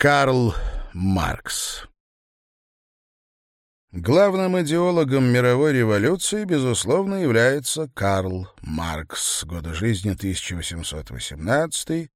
Карл Маркс Главным идеологом мировой революции, безусловно, является Карл Маркс, годы жизни 1818-1883.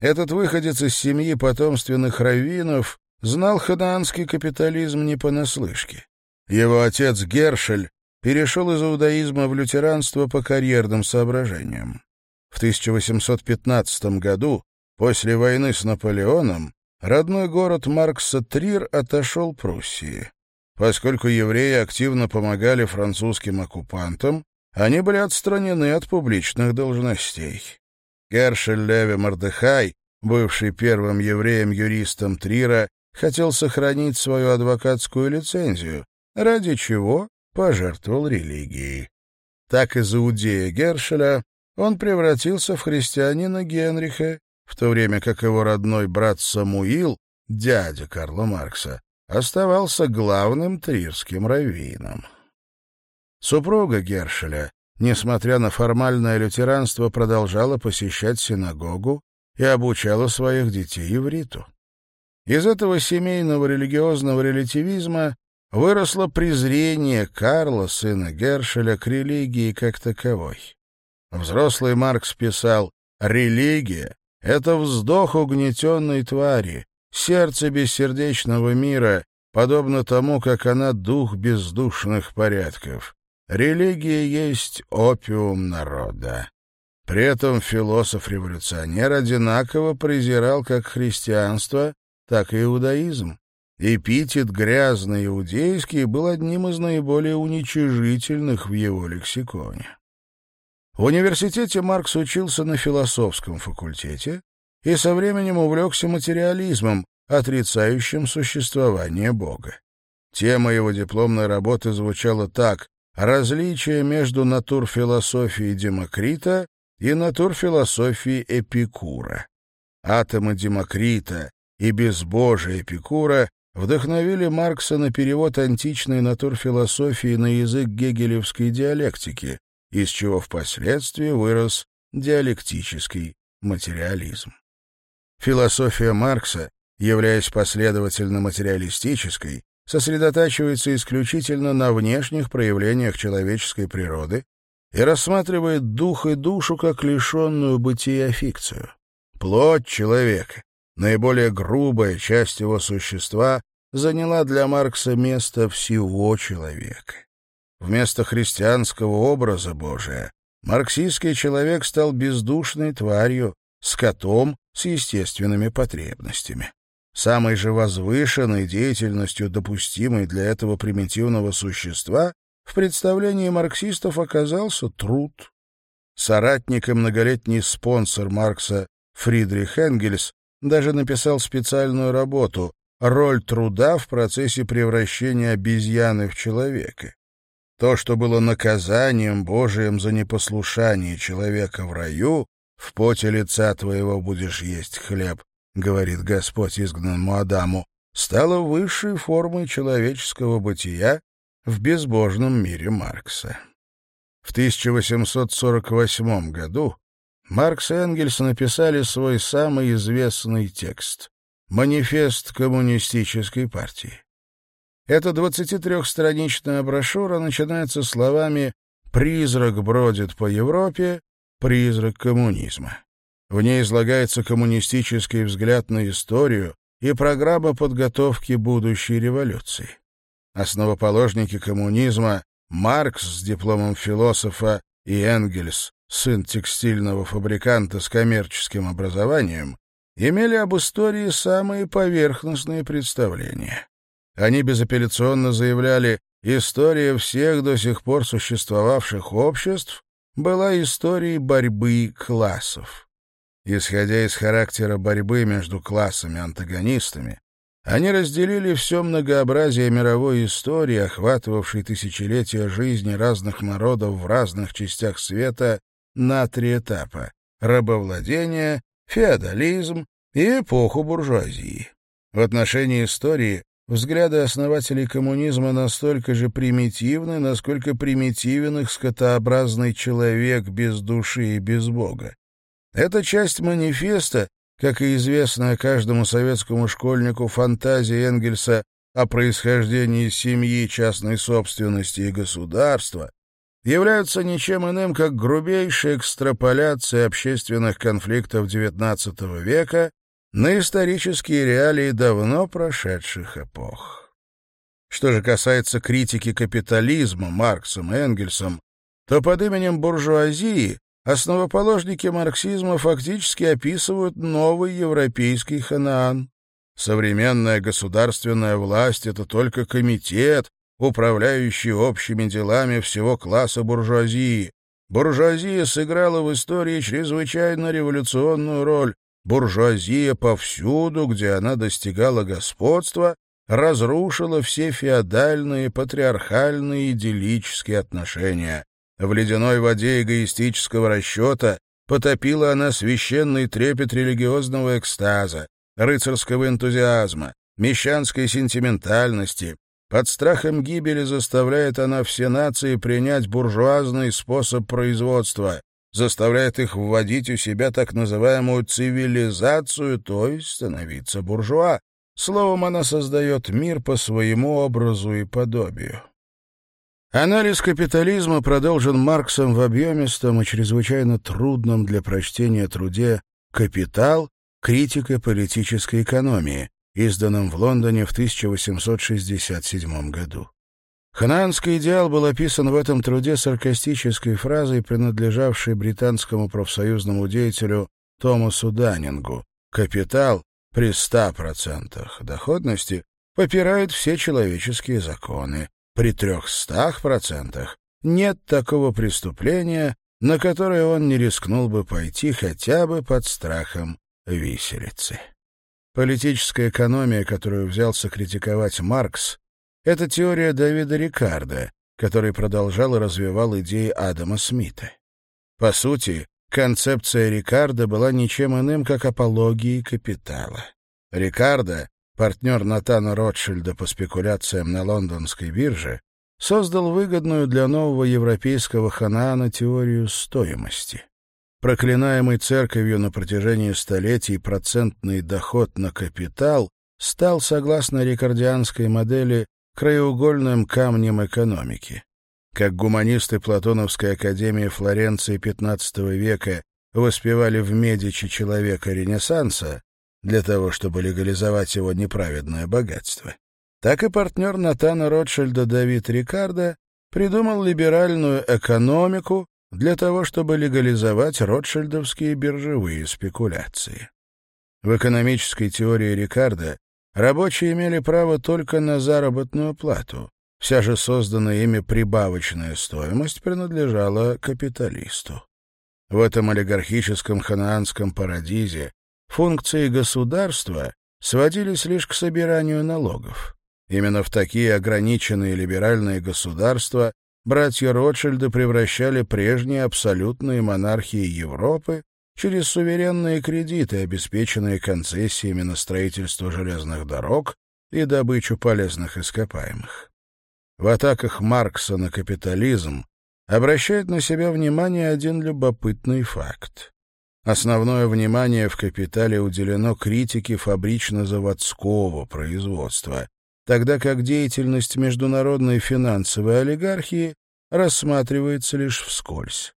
Этот выходец из семьи потомственных раввинов знал ханаанский капитализм не понаслышке. Его отец Гершель перешел из иудаизма в лютеранство по карьерным соображениям. В 1815 году, после войны с Наполеоном, родной город Маркса Трир отошел Пруссии. Поскольку евреи активно помогали французским оккупантам, они были отстранены от публичных должностей. Гершель Леви Мордыхай, бывший первым евреем-юристом Трира, хотел сохранить свою адвокатскую лицензию, ради чего пожертвовал религией. Так из Иудея Гершеля он превратился в христианина Генриха, в то время как его родной брат Самуил, дядя Карла Маркса, оставался главным трирским раввином. Супруга Гершеля, несмотря на формальное лютеранство, продолжала посещать синагогу и обучала своих детей ивриту. Из этого семейного религиозного релятивизма выросло презрение Карла, сына Гершеля, к религии как таковой. Взрослый Маркс писал «Религия — это вздох угнетенной твари, сердце бессердечного мира, подобно тому, как она дух бездушных порядков. Религия есть опиум народа». При этом философ-революционер одинаково презирал как христианство, так и иудаизм. Эпитет «грязный иудейский» был одним из наиболее уничижительных в его лексиконе. В университете Маркс учился на философском факультете и со временем увлекся материализмом, отрицающим существование Бога. Тема его дипломной работы звучала так «Различие между натурфилософией Демокрита и натурфилософией Эпикура». Атомы Демокрита и безбожие Эпикура вдохновили Маркса на перевод античной натурфилософии на язык гегелевской диалектики, из чего впоследствии вырос диалектический материализм. Философия Маркса, являясь последовательно материалистической, сосредотачивается исключительно на внешних проявлениях человеческой природы и рассматривает дух и душу как лишенную бытия фикцию. Плоть человека, наиболее грубая часть его существа, заняла для Маркса место всего человека. Вместо христианского образа Божия марксистский человек стал бездушной тварью, скотом с естественными потребностями. Самой же возвышенной деятельностью, допустимой для этого примитивного существа, в представлении марксистов оказался труд. Соратник и многолетний спонсор Маркса Фридрих Энгельс даже написал специальную работу «Роль труда в процессе превращения обезьяны в человека» то, что было наказанием Божиим за непослушание человека в раю, в поте лица твоего будешь есть хлеб, — говорит Господь изгнанному Адаму, — стало высшей формой человеческого бытия в безбожном мире Маркса. В 1848 году Маркс и Энгельс написали свой самый известный текст — «Манифест коммунистической партии». Эта 23-страничная брошюра начинается словами «Призрак бродит по Европе, призрак коммунизма». В ней излагается коммунистический взгляд на историю и программа подготовки будущей революции. Основоположники коммунизма Маркс с дипломом философа и Энгельс, сын текстильного фабриканта с коммерческим образованием, имели об истории самые поверхностные представления. Они безапелляционно заявляли, история всех до сих пор существовавших обществ была историей борьбы классов. Исходя из характера борьбы между классами-антагонистами, они разделили все многообразие мировой истории, охватывавшей тысячелетия жизни разных народов в разных частях света, на три этапа — рабовладение, феодализм и эпоху буржуазии. В отношении истории Взгляды основателей коммунизма настолько же примитивны, насколько примитивен их скотообразный человек без души и без Бога. Эта часть манифеста, как и известная каждому советскому школьнику фантазия Энгельса о происхождении семьи, частной собственности и государства, являются ничем иным, как грубейшей экстраполяцией общественных конфликтов XIX века на исторические реалии давно прошедших эпох. Что же касается критики капитализма Марксом и Энгельсом, то под именем буржуазии основоположники марксизма фактически описывают новый европейский ханаан. Современная государственная власть — это только комитет, управляющий общими делами всего класса буржуазии. Буржуазия сыграла в истории чрезвычайно революционную роль, Буржуазия повсюду, где она достигала господства, разрушила все феодальные, патриархальные, идиллические отношения. В ледяной воде эгоистического расчета потопила она священный трепет религиозного экстаза, рыцарского энтузиазма, мещанской сентиментальности. Под страхом гибели заставляет она все нации принять буржуазный способ производства, заставляет их вводить у себя так называемую цивилизацию, то есть становиться буржуа. Словом, она создает мир по своему образу и подобию. Анализ капитализма продолжен Марксом в объемистом и чрезвычайно трудном для прочтения труде «Капитал. Критика политической экономии», изданном в Лондоне в 1867 году. Ханаанский идеал был описан в этом труде саркастической фразой, принадлежавшей британскому профсоюзному деятелю Томасу Даннингу. «Капитал при 100% доходности попирает все человеческие законы. При 300% нет такого преступления, на которое он не рискнул бы пойти хотя бы под страхом виселицы». Политическая экономия, которую взялся критиковать Маркс, это теория Давида Рикардо, который продолжал и развивал идеи Адама Смита. По сути, концепция Рикардо была ничем иным, как апологией капитала. Рикардо, партнер Натана Ротшильда по спекуляциям на лондонской бирже, создал выгодную для нового европейского ханаана теорию стоимости. Проклинаемый церковью на протяжении столетий процентный доход на капитал стал, согласно рикардианской модели, краеугольным камнем экономики. Как гуманисты Платоновской академии Флоренции XV века воспевали в Медичи человека Ренессанса для того, чтобы легализовать его неправедное богатство, так и партнер Натана Ротшильда Давид Рикардо придумал либеральную экономику для того, чтобы легализовать ротшильдовские биржевые спекуляции. В экономической теории Рикардо Рабочие имели право только на заработную плату. Вся же созданная ими прибавочная стоимость принадлежала капиталисту. В этом олигархическом ханаанском парадизе функции государства сводились лишь к собиранию налогов. Именно в такие ограниченные либеральные государства братья Ротшильды превращали прежние абсолютные монархии Европы через суверенные кредиты, обеспеченные концессиями на строительство железных дорог и добычу полезных ископаемых. В атаках Маркса на капитализм обращает на себя внимание один любопытный факт. Основное внимание в «Капитале» уделено критике фабрично-заводского производства, тогда как деятельность международной финансовой олигархии рассматривается лишь вскользь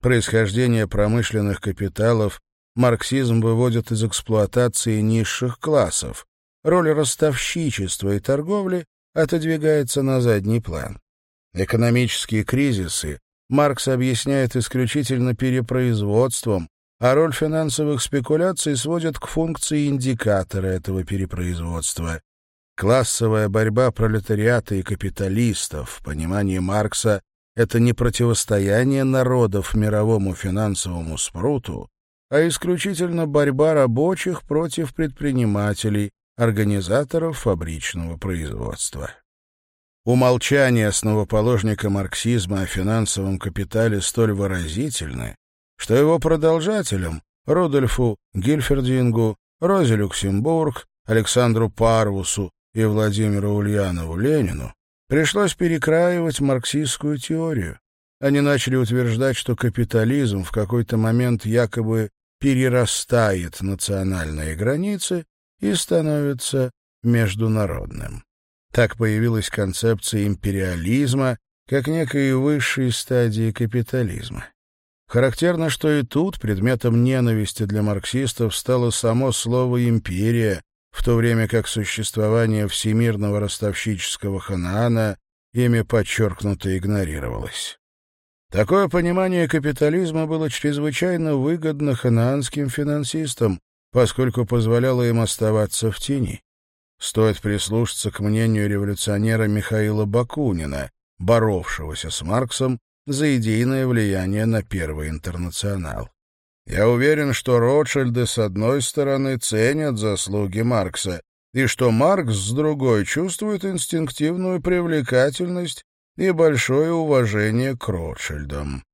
происхождение промышленных капиталов, марксизм выводит из эксплуатации низших классов, роль ростовщичества и торговли отодвигается на задний план. Экономические кризисы Маркс объясняет исключительно перепроизводством, а роль финансовых спекуляций сводит к функции индикатора этого перепроизводства. Классовая борьба пролетариата и капиталистов в понимании Маркса это не противостояние народов мировому финансовому спруту, а исключительно борьба рабочих против предпринимателей, организаторов фабричного производства. Умолчание основоположника марксизма о финансовом капитале столь выразительны, что его продолжателям Рудольфу Гильфердингу, Розе Люксембург, Александру Парвусу и Владимиру Ульянову Ленину пришлось перекраивать марксистскую теорию. Они начали утверждать, что капитализм в какой-то момент якобы перерастает национальные границы и становится международным. Так появилась концепция империализма как некой высшей стадии капитализма. Характерно, что и тут предметом ненависти для марксистов стало само слово «империя», в то время как существование всемирного ростовщического ханаана ими подчеркнуто игнорировалось. Такое понимание капитализма было чрезвычайно выгодно ханаанским финансистам, поскольку позволяло им оставаться в тени. Стоит прислушаться к мнению революционера Михаила Бакунина, боровшегося с Марксом за идейное влияние на Первый интернационал. Я уверен, что Ротшильды с одной стороны ценят заслуги Маркса, и что Маркс с другой чувствует инстинктивную привлекательность и большое уважение к Ротшильдам.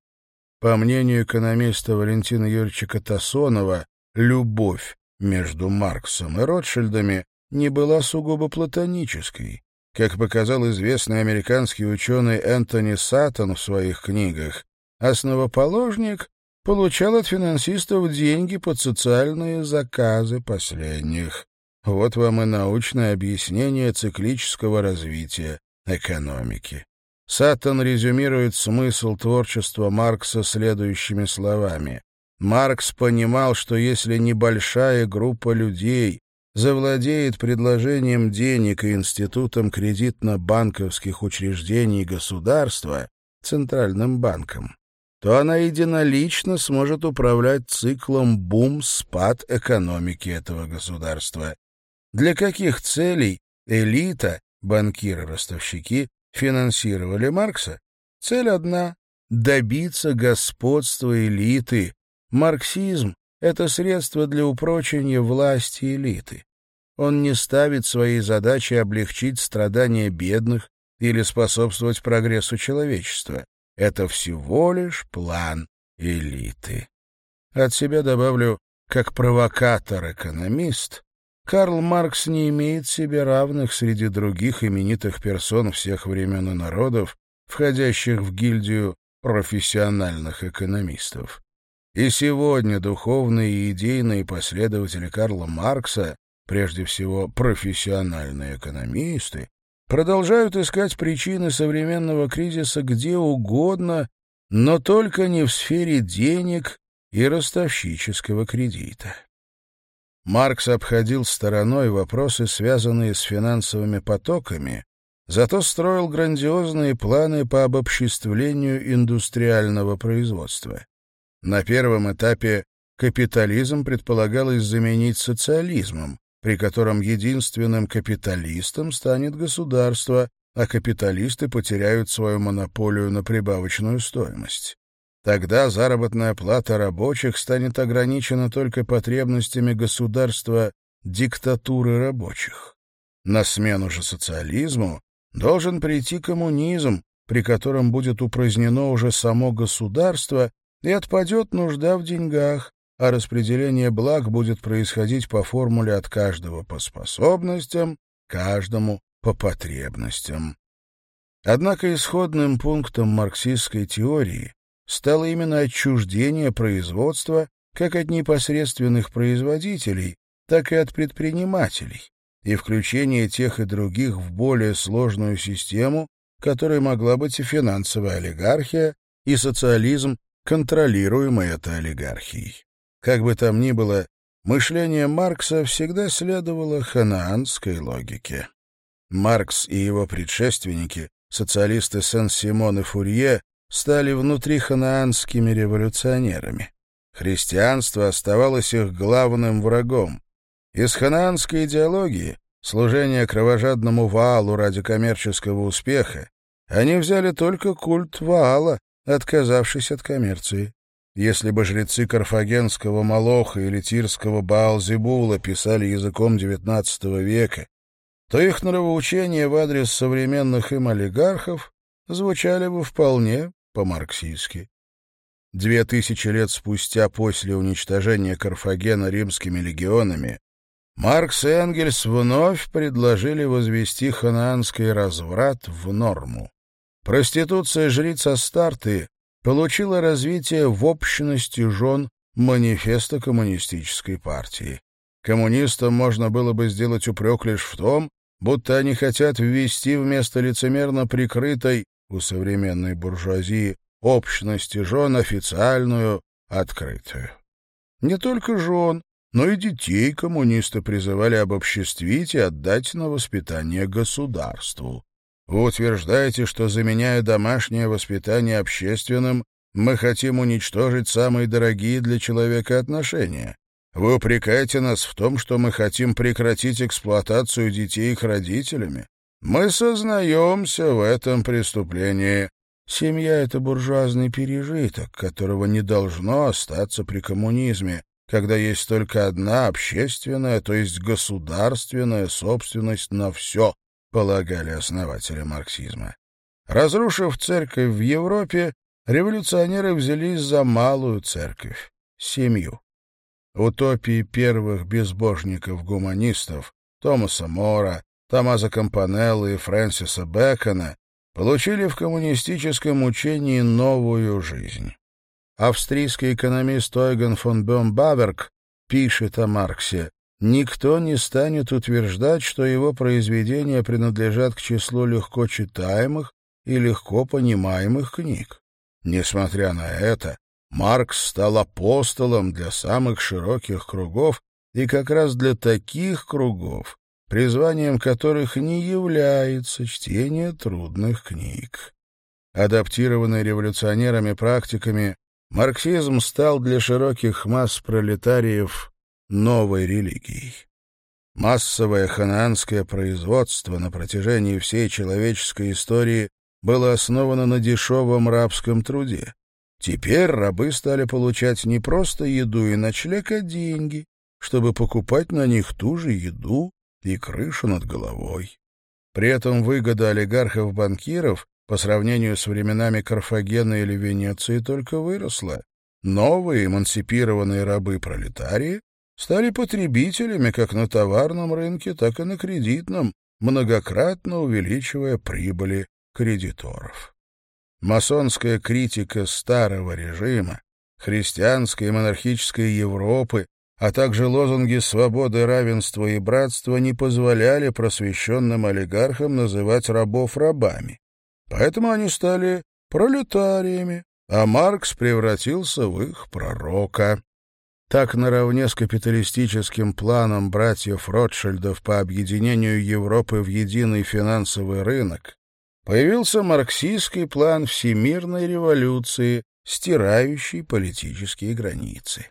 По мнению экономиста Валентина Юрьевича Катасонова, любовь между Марксом и Ротшильдами не была сугубо платонической. Как показал известный американский ученый Энтони Саттон в своих книгах, основоположник получал от финансистов деньги под социальные заказы последних. Вот вам и научное объяснение циклического развития экономики. Саттон резюмирует смысл творчества Маркса следующими словами. Маркс понимал, что если небольшая группа людей завладеет предложением денег и институтом кредитно-банковских учреждений государства, Центральным банком, то она единолично сможет управлять циклом бум-спад экономики этого государства. Для каких целей элита, банкиры-ростовщики, финансировали Маркса? Цель одна — добиться господства элиты. Марксизм — это средство для упрочения власти элиты. Он не ставит своей задачей облегчить страдания бедных или способствовать прогрессу человечества. Это всего лишь план элиты. От себя добавлю, как провокатор-экономист, Карл Маркс не имеет себе равных среди других именитых персон всех времен и народов, входящих в гильдию профессиональных экономистов. И сегодня духовные и идейные последователи Карла Маркса, прежде всего профессиональные экономисты, продолжают искать причины современного кризиса где угодно, но только не в сфере денег и ростовщического кредита. Маркс обходил стороной вопросы, связанные с финансовыми потоками, зато строил грандиозные планы по обобществлению индустриального производства. На первом этапе капитализм предполагалось заменить социализмом, при котором единственным капиталистом станет государство, а капиталисты потеряют свою монополию на прибавочную стоимость. Тогда заработная плата рабочих станет ограничена только потребностями государства диктатуры рабочих. На смену же социализму должен прийти коммунизм, при котором будет упразднено уже само государство и отпадет нужда в деньгах, а распределение благ будет происходить по формуле от каждого по способностям, каждому по потребностям. Однако исходным пунктом марксистской теории стало именно отчуждение производства как от непосредственных производителей, так и от предпринимателей, и включение тех и других в более сложную систему, которой могла быть и финансовая олигархия, и социализм, контролируемый этой олигархией. Как бы там ни было, мышление Маркса всегда следовало ханаанской логике. Маркс и его предшественники, социалисты Сен-Симон и Фурье, стали внутриханаанскими революционерами. Христианство оставалось их главным врагом. Из ханаанской идеологии, служение кровожадному Ваалу ради коммерческого успеха, они взяли только культ Ваала, отказавшись от коммерции. Если бы жрецы карфагенского Малоха или тирского Баалзебула писали языком XIX века, то их нравоучения в адрес современных им олигархов звучали бы вполне по-марксистски. Две тысячи лет спустя после уничтожения Карфагена римскими легионами Маркс и Энгельс вновь предложили возвести ханаанский разврат в норму. Проституция жриц Старты получила развитие в общности жен манифеста коммунистической партии. Коммунистам можно было бы сделать упрек лишь в том, будто они хотят ввести вместо лицемерно прикрытой у современной буржуазии общности жен официальную, открытую. Не только жен, но и детей коммунисты призывали обобществить и отдать на воспитание государству. Вы утверждаете, что, заменяя домашнее воспитание общественным, мы хотим уничтожить самые дорогие для человека отношения. Вы упрекаете нас в том, что мы хотим прекратить эксплуатацию детей их родителями. Мы сознаемся в этом преступлении. Семья — это буржуазный пережиток, которого не должно остаться при коммунизме, когда есть только одна общественная, то есть государственная собственность на все, полагали основатели марксизма. Разрушив церковь в Европе, революционеры взялись за малую церковь — семью. Утопии первых безбожников-гуманистов Томаса Мора, Томаза Кампанелла и Фрэнсиса Бэкона получили в коммунистическом учении новую жизнь. Австрийский экономист Ойген фон Бёмбаверк пишет о Марксе Никто не станет утверждать, что его произведения принадлежат к числу легко читаемых и легко понимаемых книг. Несмотря на это, Маркс стал апостолом для самых широких кругов и как раз для таких кругов, призванием которых не является чтение трудных книг. Адаптированный революционерами практиками, марксизм стал для широких масс пролетариев новой религией. Массовое ханаанское производство на протяжении всей человеческой истории было основано на дешевом рабском труде. Теперь рабы стали получать не просто еду и ночлег, а деньги, чтобы покупать на них ту же еду и крышу над головой. При этом выгода олигархов-банкиров по сравнению с временами Карфагена или Венеции только выросла. Новые эмансипированные рабы-пролетарии стали потребителями как на товарном рынке, так и на кредитном, многократно увеличивая прибыли кредиторов. Масонская критика старого режима, христианской и монархической Европы, а также лозунги свободы, равенства и братства не позволяли просвещенным олигархам называть рабов рабами. Поэтому они стали пролетариями, а Маркс превратился в их пророка. Так, наравне с капиталистическим планом братьев Ротшильдов по объединению Европы в единый финансовый рынок, появился марксистский план всемирной революции, стирающий политические границы.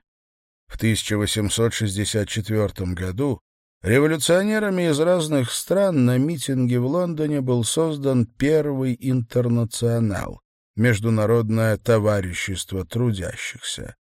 В 1864 году революционерами из разных стран на митинге в Лондоне был создан первый интернационал — Международное товарищество трудящихся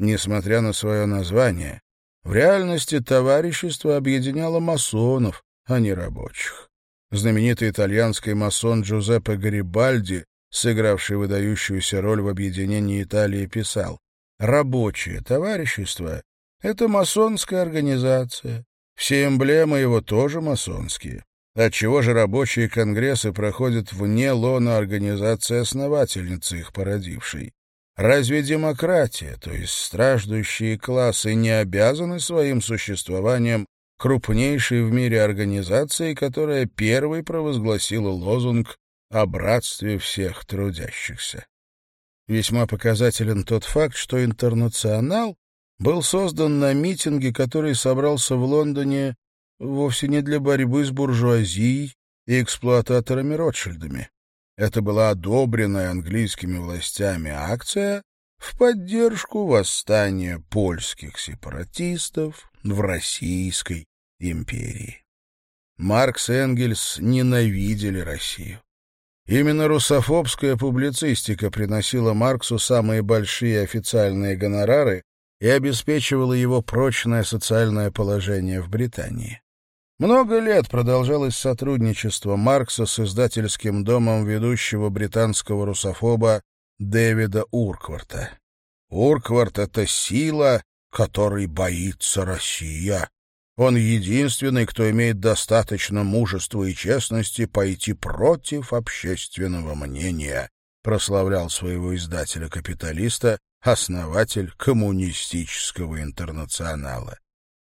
несмотря на свое название, в реальности товарищество объединяло масонов, а не рабочих. Знаменитый итальянский масон Джузеппе Гарибальди, сыгравший выдающуюся роль в объединении Италии, писал «Рабочее товарищество — это масонская организация. Все эмблемы его тоже масонские. Отчего же рабочие конгрессы проходят вне лона организации основательницы их породившей? Разве демократия, то есть страждущие классы, не обязаны своим существованием крупнейшей в мире организации, которая первой провозгласила лозунг о братстве всех трудящихся? Весьма показателен тот факт, что «Интернационал» был создан на митинге, который собрался в Лондоне вовсе не для борьбы с буржуазией и эксплуататорами Ротшильдами. Это была одобренная английскими властями акция в поддержку восстания польских сепаратистов в Российской империи. Маркс и Энгельс ненавидели Россию. Именно русофобская публицистика приносила Марксу самые большие официальные гонорары и обеспечивала его прочное социальное положение в Британии. Много лет продолжалось сотрудничество Маркса с издательским домом ведущего британского русофоба Дэвида Уркварта. Уркварт — это сила, которой боится Россия. Он единственный, кто имеет достаточно мужества и честности пойти против общественного мнения, прославлял своего издателя-капиталиста, основатель коммунистического интернационала.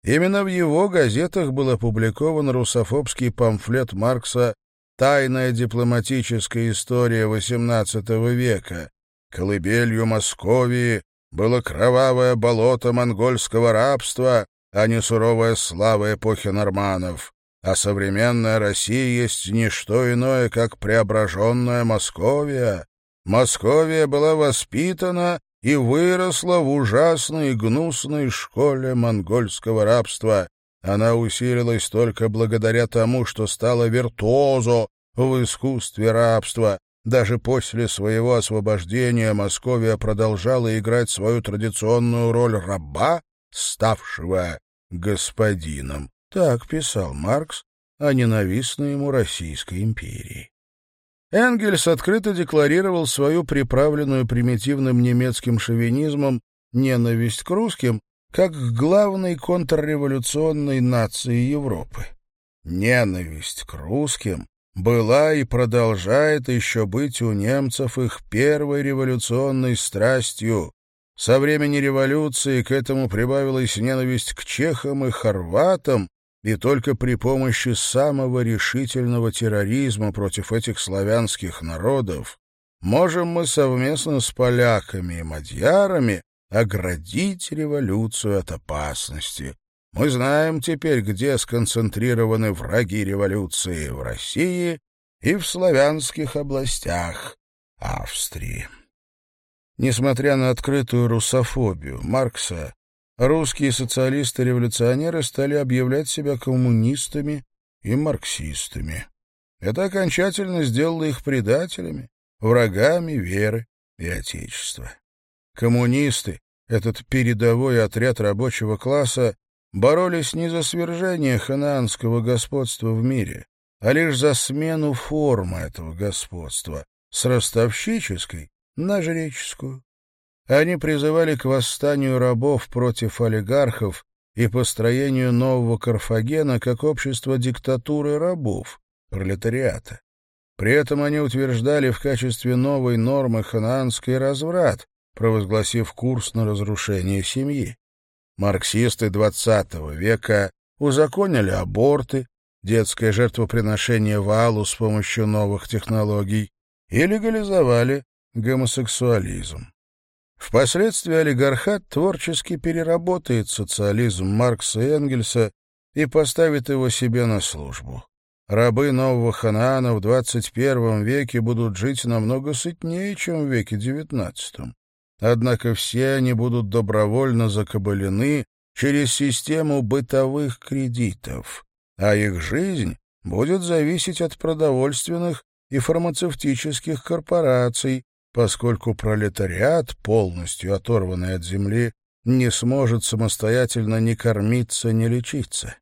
Именно в его газетах был опубликован русофобский памфлет Маркса «Тайная дипломатическая история XVIII века». Колыбелью Московии было кровавое болото монгольского рабства, а не суровая слава эпохи норманов. А современная Россия есть не что иное, как преображенная Московия. Московия была воспитана и выросла в ужасной и гнусной школе монгольского рабства. Она усилилась только благодаря тому, что стала виртуозо в искусстве рабства. Даже после своего освобождения Московия продолжала играть свою традиционную роль раба, ставшего господином. Так писал Маркс о ненавистной ему Российской империи. Энгельс открыто декларировал свою приправленную примитивным немецким шовинизмом ненависть к русским как к главной контрреволюционной нации Европы. Ненависть к русским была и продолжает еще быть у немцев их первой революционной страстью. Со времени революции к этому прибавилась ненависть к чехам и хорватам, и только при помощи самого решительного терроризма против этих славянских народов можем мы совместно с поляками и мадьярами оградить революцию от опасности. Мы знаем теперь, где сконцентрированы враги революции в России и в славянских областях Австрии. Несмотря на открытую русофобию Маркса, русские социалисты-революционеры стали объявлять себя коммунистами и марксистами. Это окончательно сделало их предателями, врагами веры и Отечества. Коммунисты, этот передовой отряд рабочего класса, боролись не за свержение ханаанского господства в мире, а лишь за смену формы этого господства с ростовщической на жреческую. Они призывали к восстанию рабов против олигархов и построению нового Карфагена как общества диктатуры рабов, пролетариата. При этом они утверждали в качестве новой нормы ханаанский разврат, провозгласив курс на разрушение семьи. Марксисты XX века узаконили аборты, детское жертвоприношение валу с помощью новых технологий и легализовали гомосексуализм. Впоследствии олигархат творчески переработает социализм Маркса и Энгельса и поставит его себе на службу. Рабы нового Ханаана в 21 веке будут жить намного сытнее, чем в веке XIX. Однако все они будут добровольно закабалены через систему бытовых кредитов, а их жизнь будет зависеть от продовольственных и фармацевтических корпораций, поскольку пролетариат, полностью оторванный от земли, не сможет самостоятельно ни кормиться, ни лечиться.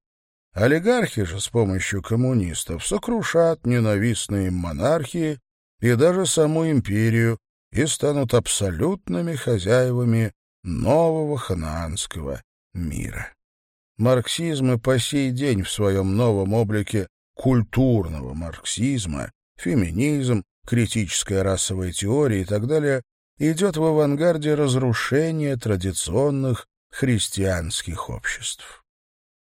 Олигархи же с помощью коммунистов сокрушат ненавистные монархии и даже саму империю и станут абсолютными хозяевами нового ханаанского мира. Марксизм и по сей день в своем новом облике культурного марксизма, феминизм, критическая расовая теория и так далее, идет в авангарде разрушения традиционных христианских обществ.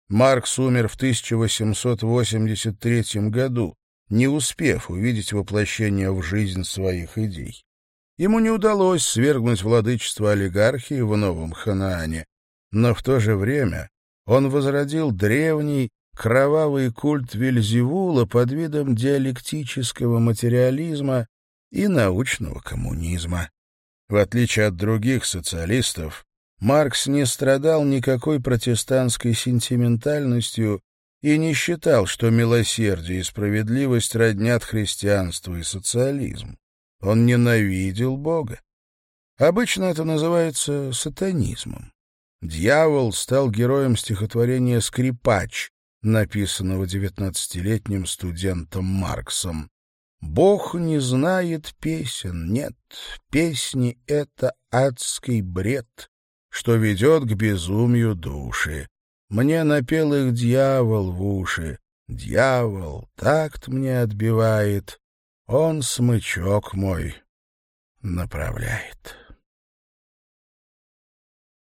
Маркс умер в 1883 году, не успев увидеть воплощение в жизнь своих идей. Ему не удалось свергнуть владычество олигархии в Новом Ханаане, но в то же время он возродил древний кровавый культ Вильзевула под видом диалектического материализма и научного коммунизма. В отличие от других социалистов, Маркс не страдал никакой протестантской сентиментальностью и не считал, что милосердие и справедливость роднят христианство и социализм. Он ненавидел Бога. Обычно это называется сатанизмом. Дьявол стал героем стихотворения «Скрипач», написанного девятнадцатилетним студентом Марксом. «Бог не знает песен, нет, песни — это адский бред, что ведет к безумию души. Мне напел их дьявол в уши, дьявол такт мне отбивает, он смычок мой направляет».